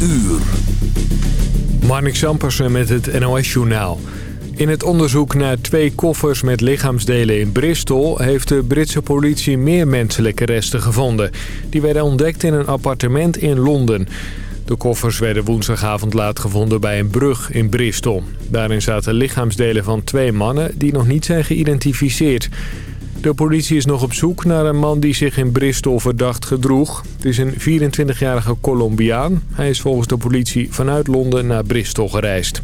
uur. Marnik Sampersen met het NOS-journaal. In het onderzoek naar twee koffers met lichaamsdelen in Bristol... heeft de Britse politie meer menselijke resten gevonden. Die werden ontdekt in een appartement in Londen. De koffers werden woensdagavond laat gevonden bij een brug in Bristol. Daarin zaten lichaamsdelen van twee mannen die nog niet zijn geïdentificeerd. De politie is nog op zoek naar een man die zich in Bristol verdacht gedroeg. Het is een 24-jarige Colombiaan. Hij is volgens de politie vanuit Londen naar Bristol gereisd.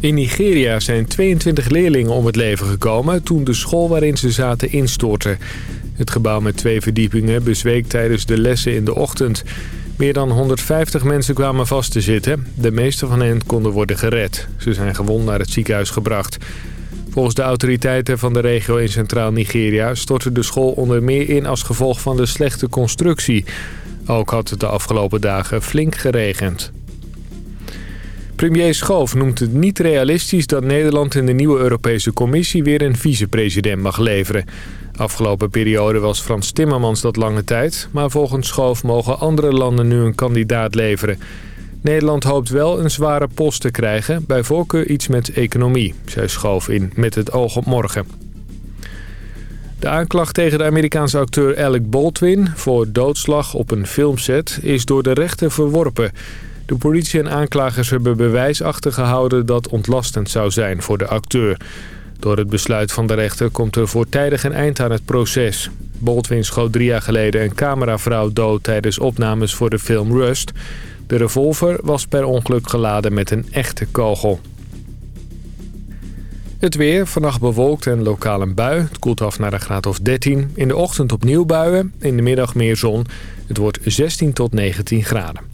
In Nigeria zijn 22 leerlingen om het leven gekomen toen de school waarin ze zaten instortte. Het gebouw met twee verdiepingen bezweek tijdens de lessen in de ochtend. Meer dan 150 mensen kwamen vast te zitten. De meeste van hen konden worden gered. Ze zijn gewond naar het ziekenhuis gebracht. Volgens de autoriteiten van de regio in Centraal Nigeria stortte de school onder meer in als gevolg van de slechte constructie. Ook had het de afgelopen dagen flink geregend. Premier Schoof noemt het niet realistisch dat Nederland in de nieuwe Europese Commissie weer een vicepresident mag leveren. Afgelopen periode was Frans Timmermans dat lange tijd, maar volgens Schoof mogen andere landen nu een kandidaat leveren. Nederland hoopt wel een zware post te krijgen, bij voorkeur iets met economie, zei Schoof in Met het oog op morgen. De aanklacht tegen de Amerikaanse acteur Alec Baldwin voor doodslag op een filmset is door de rechter verworpen. De politie en aanklagers hebben bewijs achtergehouden dat ontlastend zou zijn voor de acteur. Door het besluit van de rechter komt er voortijdig een eind aan het proces. Baldwin schoot drie jaar geleden een cameravrouw dood tijdens opnames voor de film Rust. De revolver was per ongeluk geladen met een echte kogel. Het weer, vannacht bewolkt en lokaal een bui. Het koelt af naar een graad of 13. In de ochtend opnieuw buien, in de middag meer zon. Het wordt 16 tot 19 graden.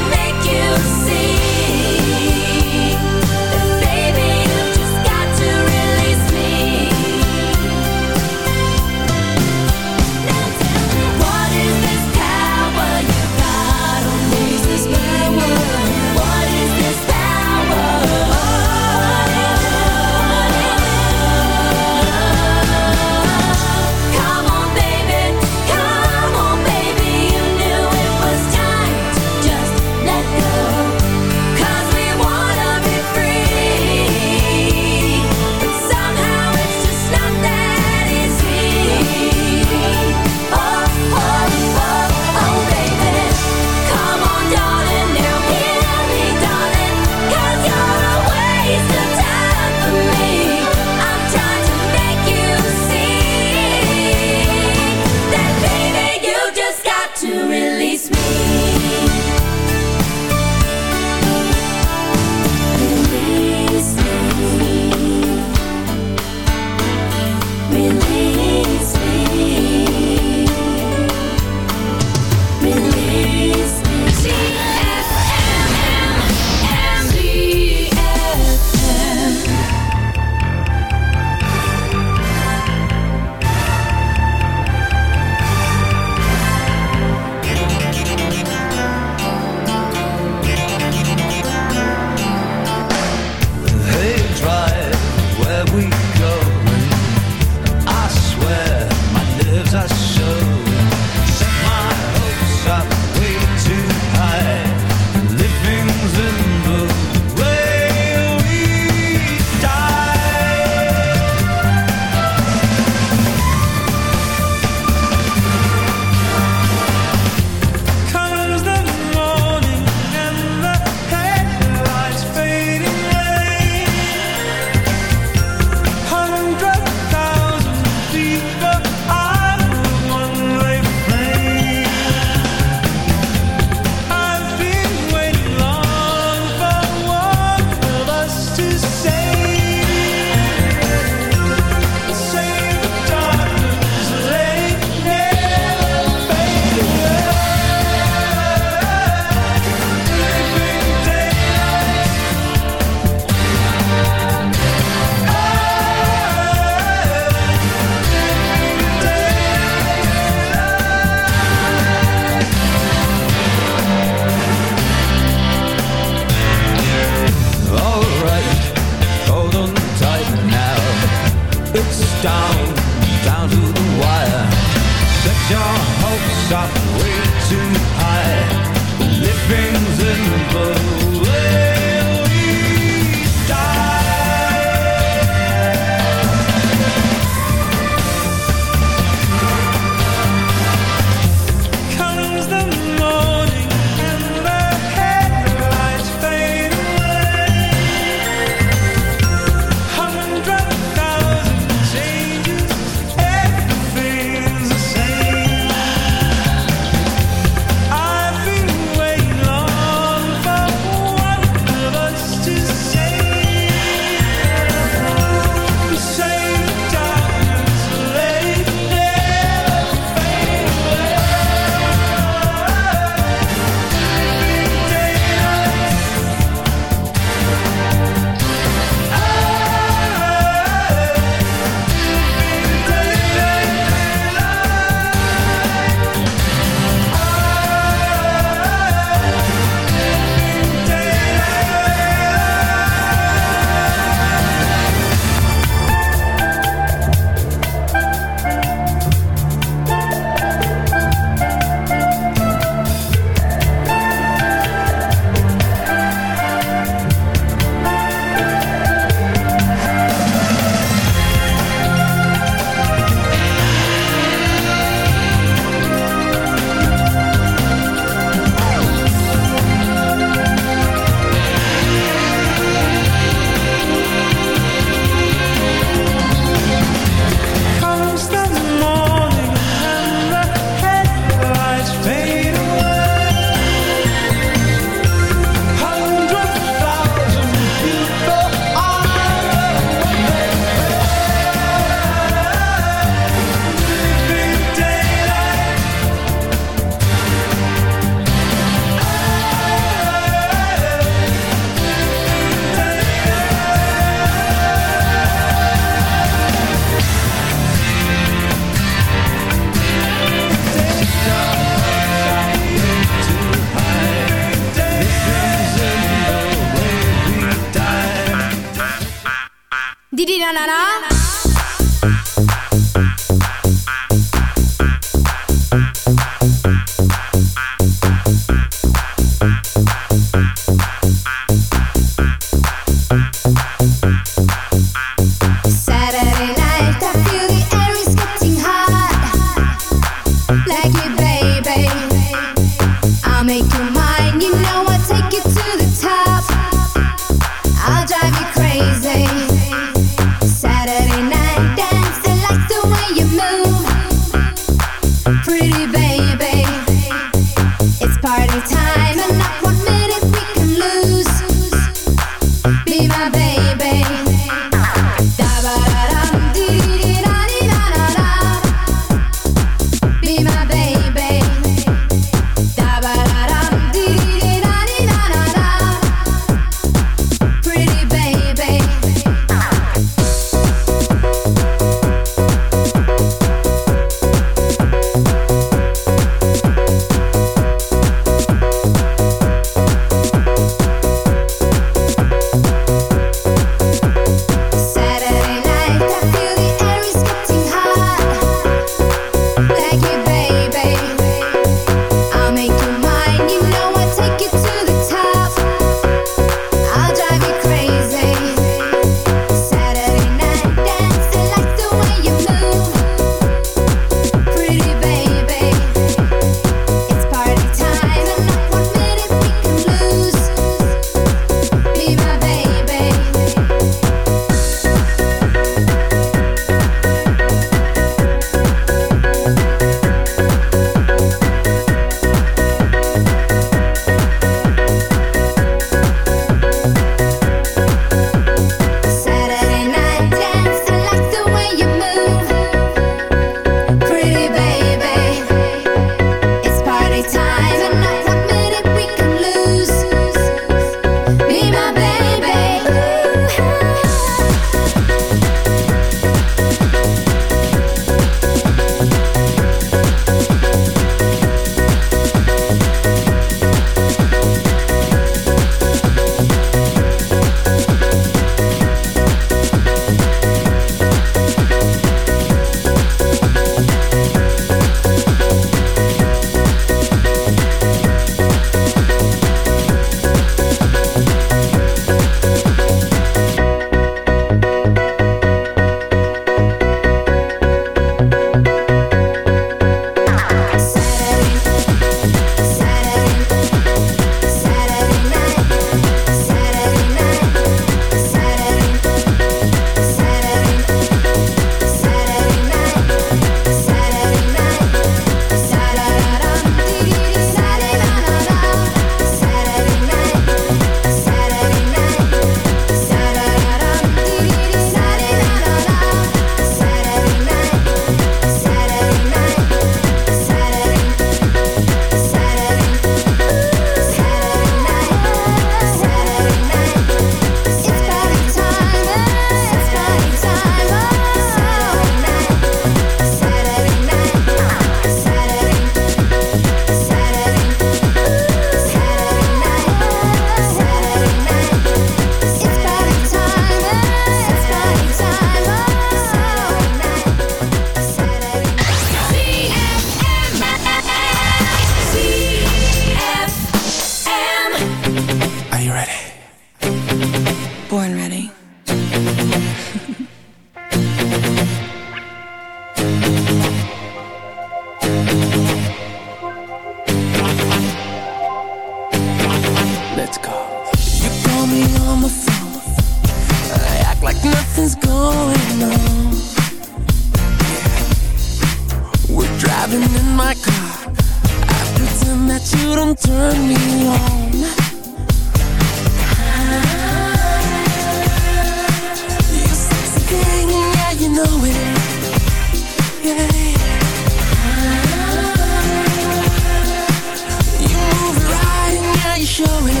showing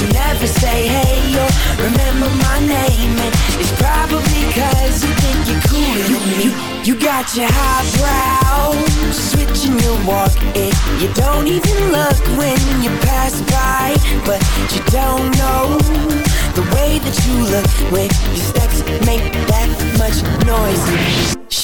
you never say hey or remember my name. And it's probably cause you think you're cooler than me You got your highbrow switching your walk you don't even look when you pass by But you don't know the way that you look When your steps make that much noise.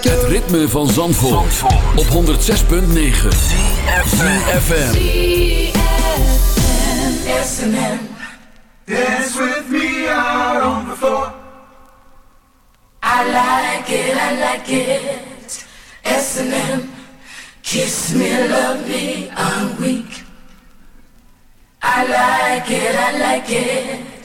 Het ritme van Zandvoort, op 106.9 FM. Dance with me out on the floor. I like it, I like it. S&M, kiss me, love me, I'm weak. I like it, I like it.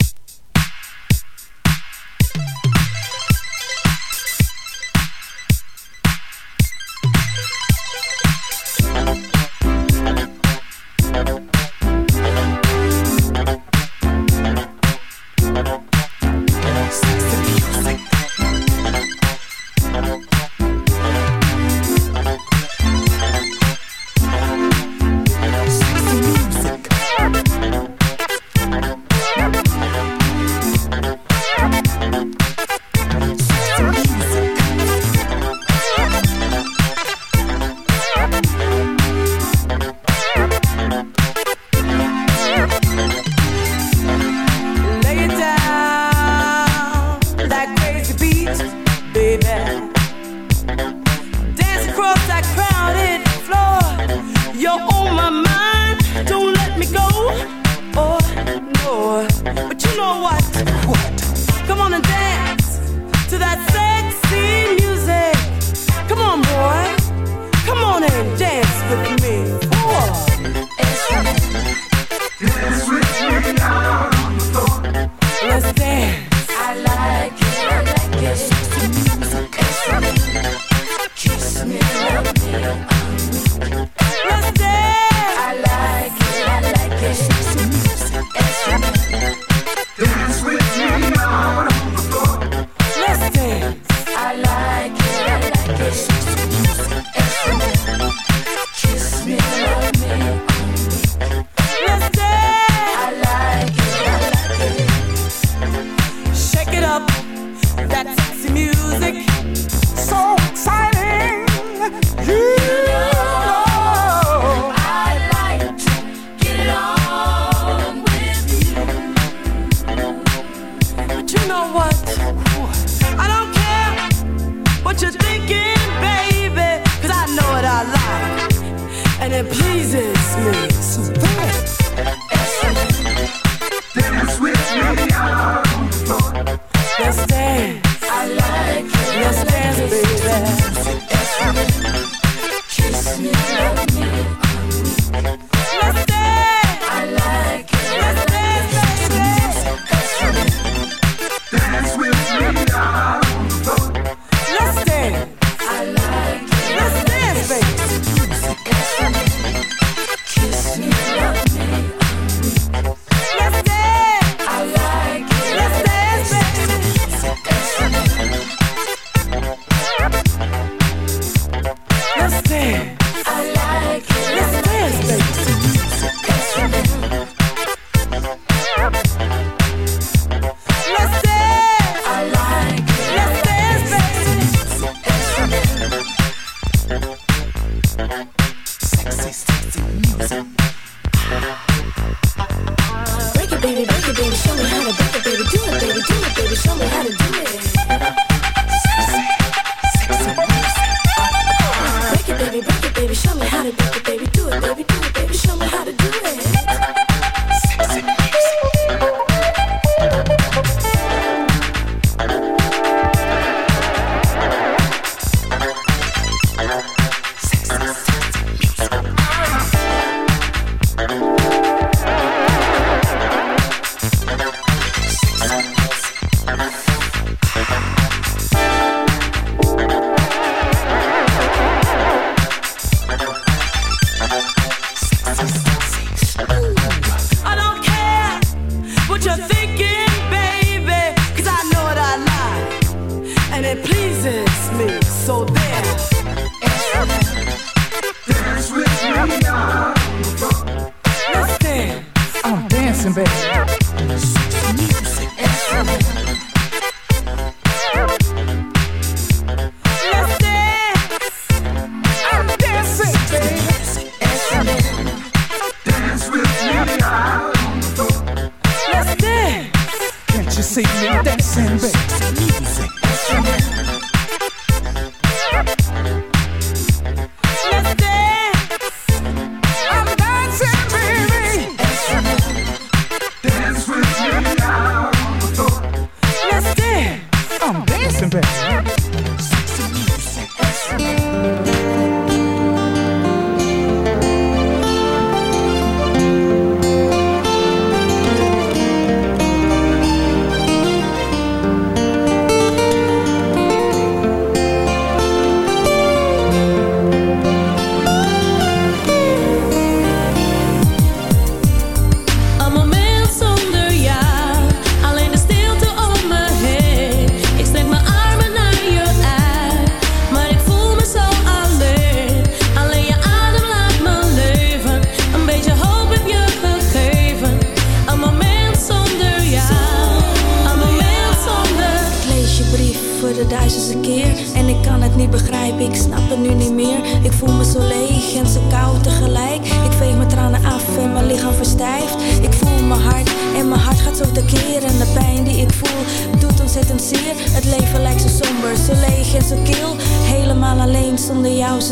Restless.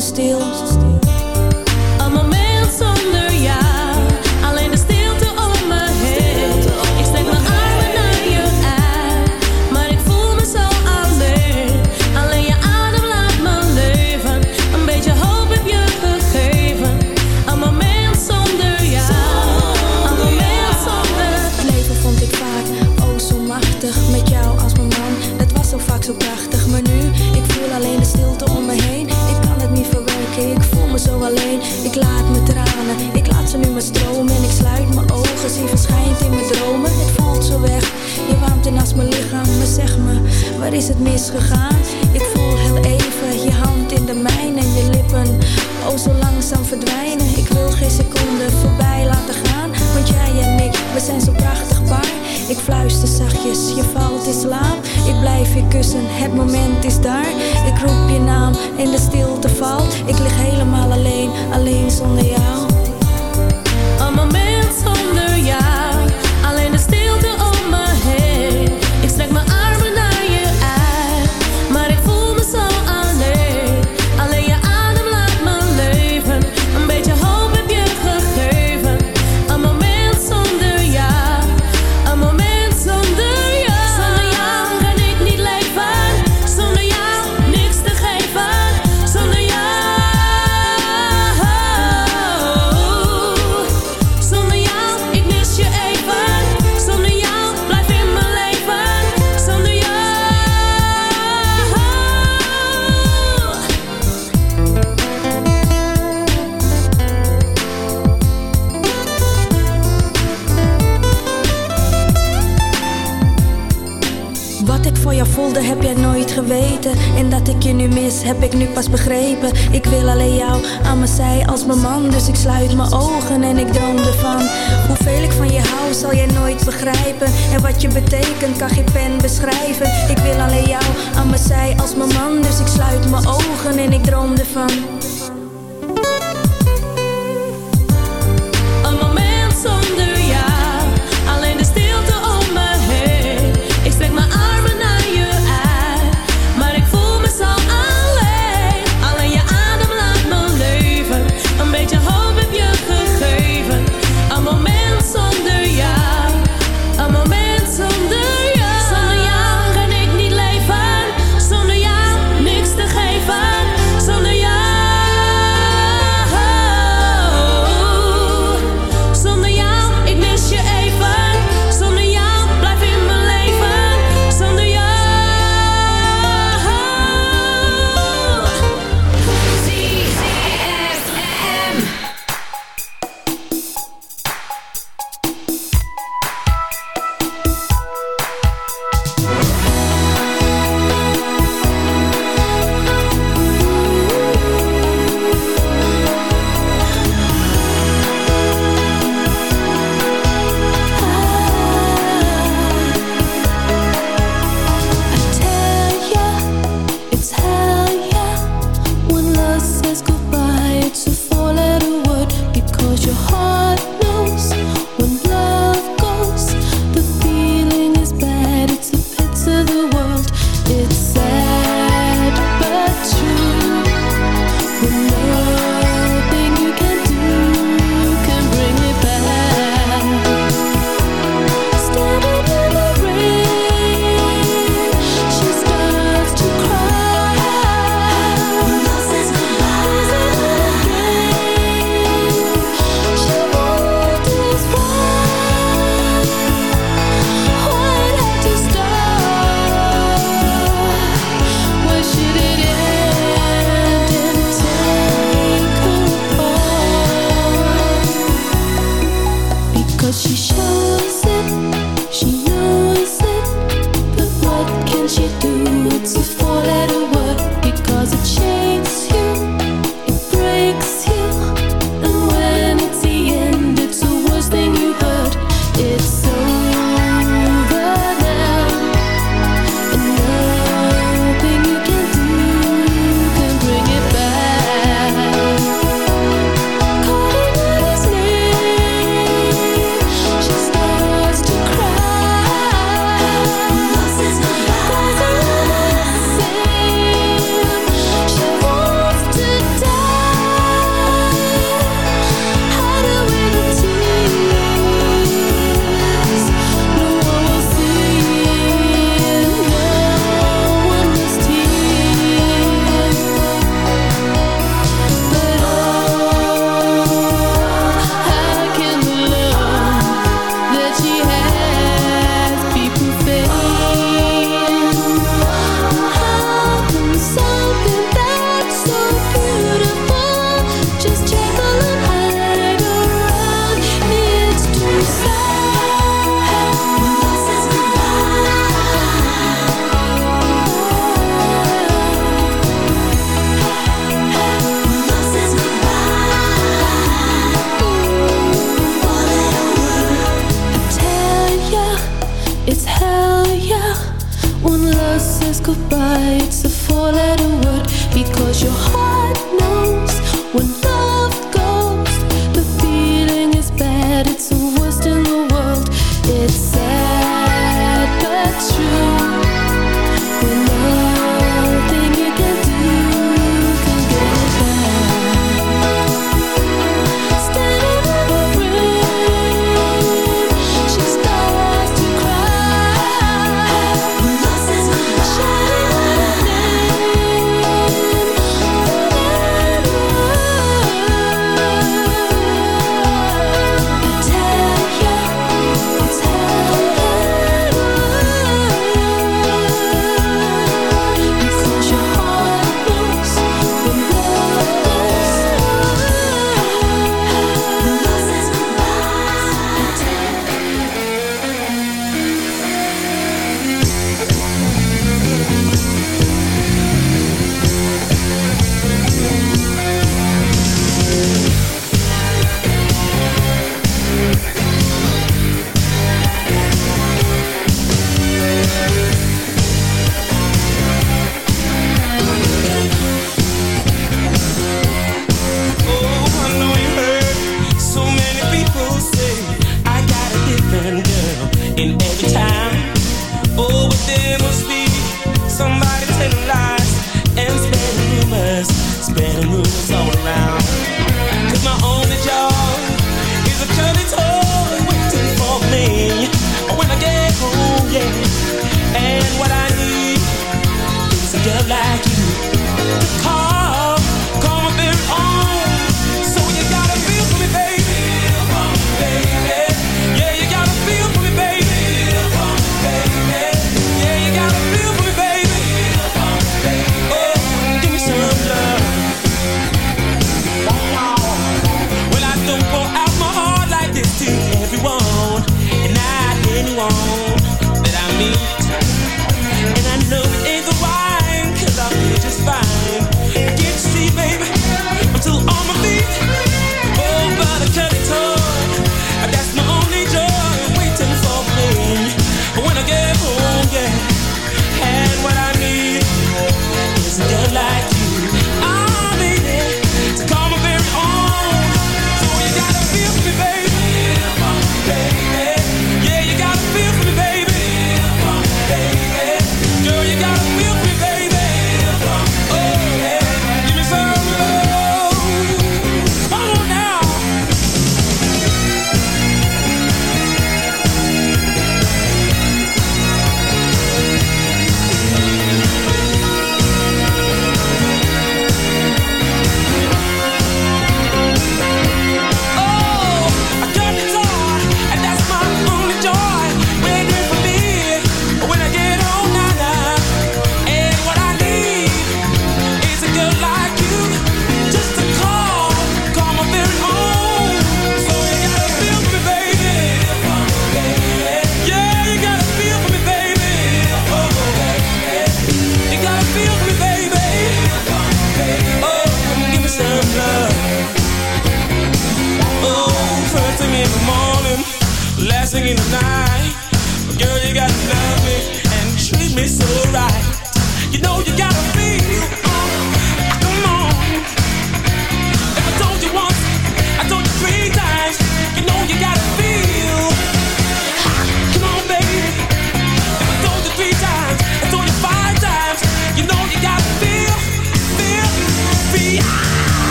Zonder